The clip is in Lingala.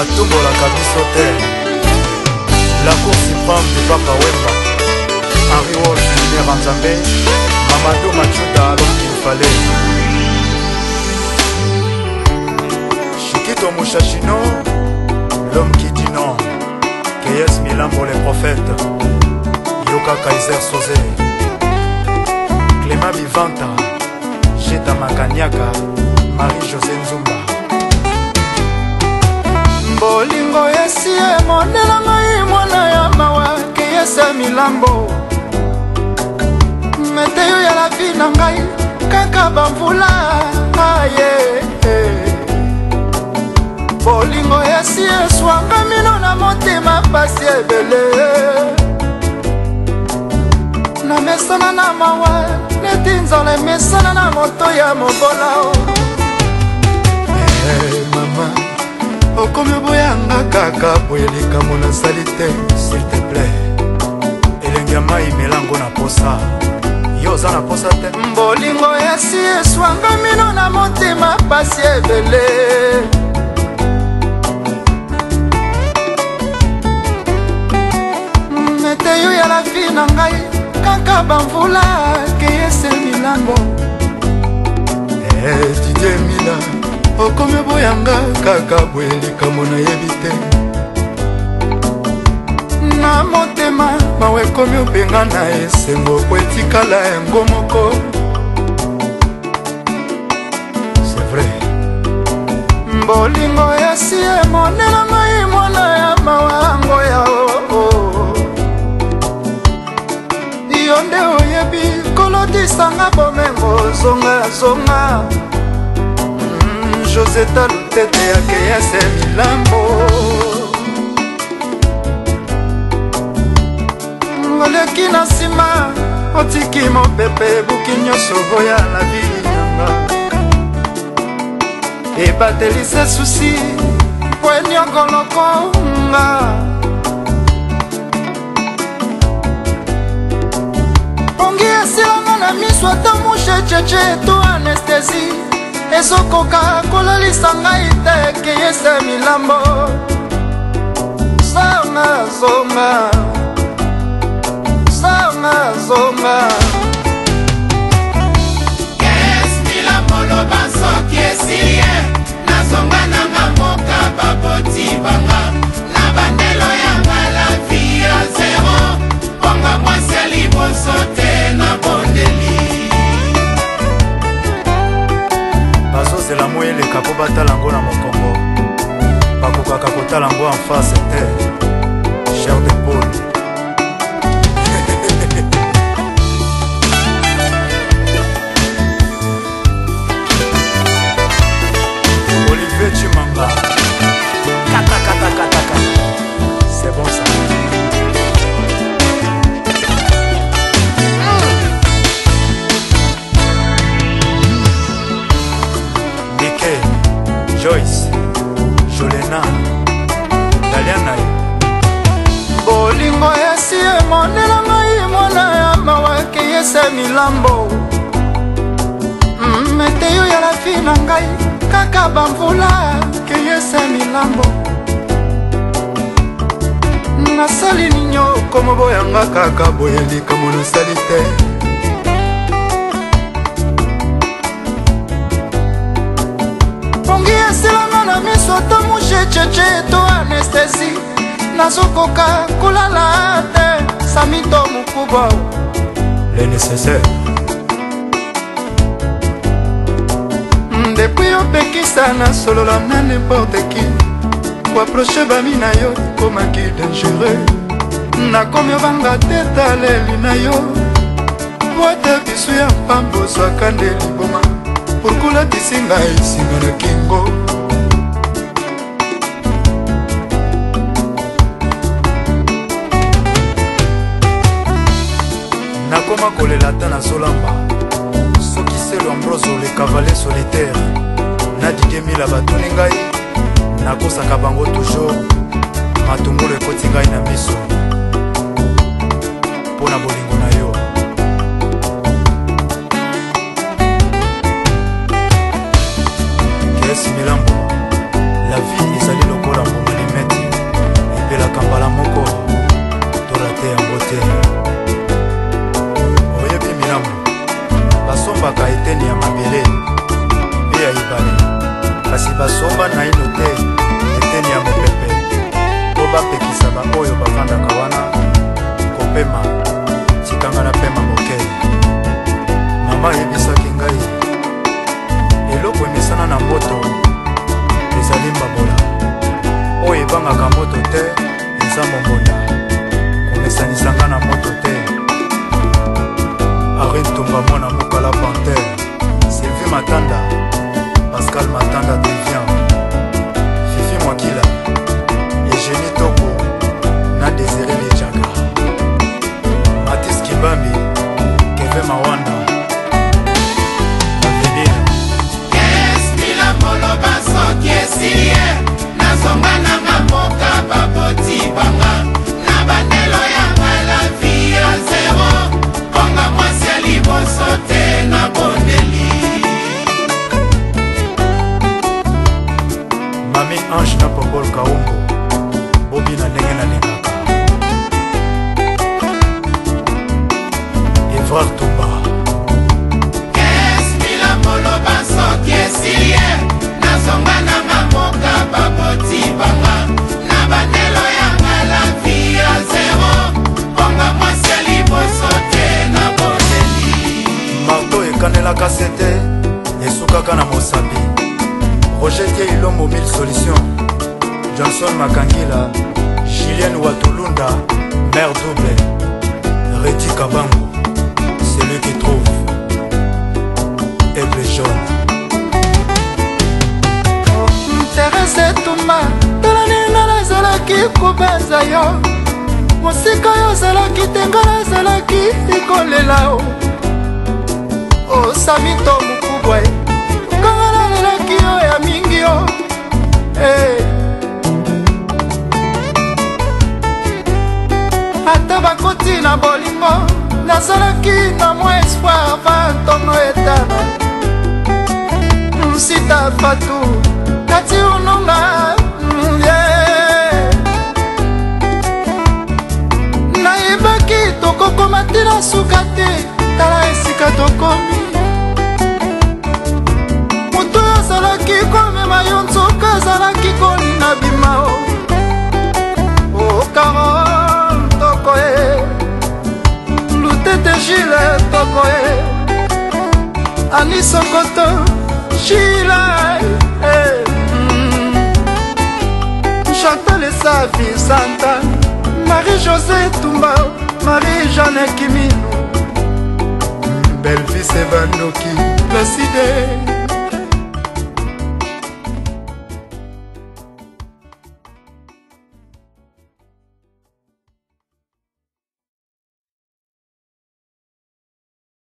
batombolaka biso te la cour suprême de papa wemba henri wol lumière anzambe mamado machuta lokilfale chikito mushashino l'homme qui dit non keyes milambo le prophète yoka kaiser soze cléma bivanta jeta makaniaka marie josé nzumba yesa milambo meteyo ya lavi na ngai kaka bamvula aye eh. bolingo yesi eswaka mino na motema pasi ebele namesana na mawa neti nzala emesana na moto ya mobola hey, oh. eh, mama okomi oboyanga kaka boye likambo nasali te s'il te plaît ya mai melango na posa yo oza na posa te bolingo esi eswanga mino na motema pasi ebele meteyu ya lavi na ngai kaka bamvula keyese milango eh, didie mina okomi boyanga kaka boye likambo nayebi te nakomi obenga na esengo po etikala yango moko bolingo yasi emonela ngai mwana ya mawango ya oo yo nde oyebi kolotisanga bomengo zongazonga mm, joseta lutete ya keyese milambo ntango leki na nsima otiki mopepe ebuki nyonso boya na biliyanga ebatelise susi po eniokolokonga pongi esilanga na miso ata mushecece to anestesi ezokoka kolalisa ngai te keyese milambo zanga zonga, zonga. fase lambo meteyo mm, ya lafi na ngai kaka bamvula keyesa milambo nasali ninyo komoboyanga kaka boye likambo nasali te pongi esilanga na miso to mushecece to anestesi nazokoka kolala te samito mokubo est nécessaire depuis opekisa na solola na nimporte ki koaproche bami na yo ekomaki dangereux nakomi obanga te taleli na yo poate bisu ya mpambo ozwaka nde liboma porkula bisinga esinga na kingo mwa kolela ata nazolamba soki selo ambroso le cavalier solitaire na didemila batuni ngai nakosaka bango toujours matungulu ekoti ngai na miso mpo na bolingo songa naino te eteni ya mopepe po bapekisa baoyo bafandaka wana kopema sikanga na pema moke mama ayebisaki ngai eloko emesana na mboto ezali mba jeke ilombo mille solution johnson makangila julien watulunda mare double reti kabango celui qui trouve aigle jaune terese tuma talaninga nazalaki kobenza yo mosika yo ozalaki te nga nazalaki ekolela o osamito oh, mokubwa mingi yo ya mingi yo hey. Eh. ata bakoti na bolingo nazalaki na mwa espoir vantongo etana nsita fatu kati uno gile tokoe anisokoto gile eh, mm. chantel esafi santa marie josé tumba marie jeanne kimino belvis evanoki placide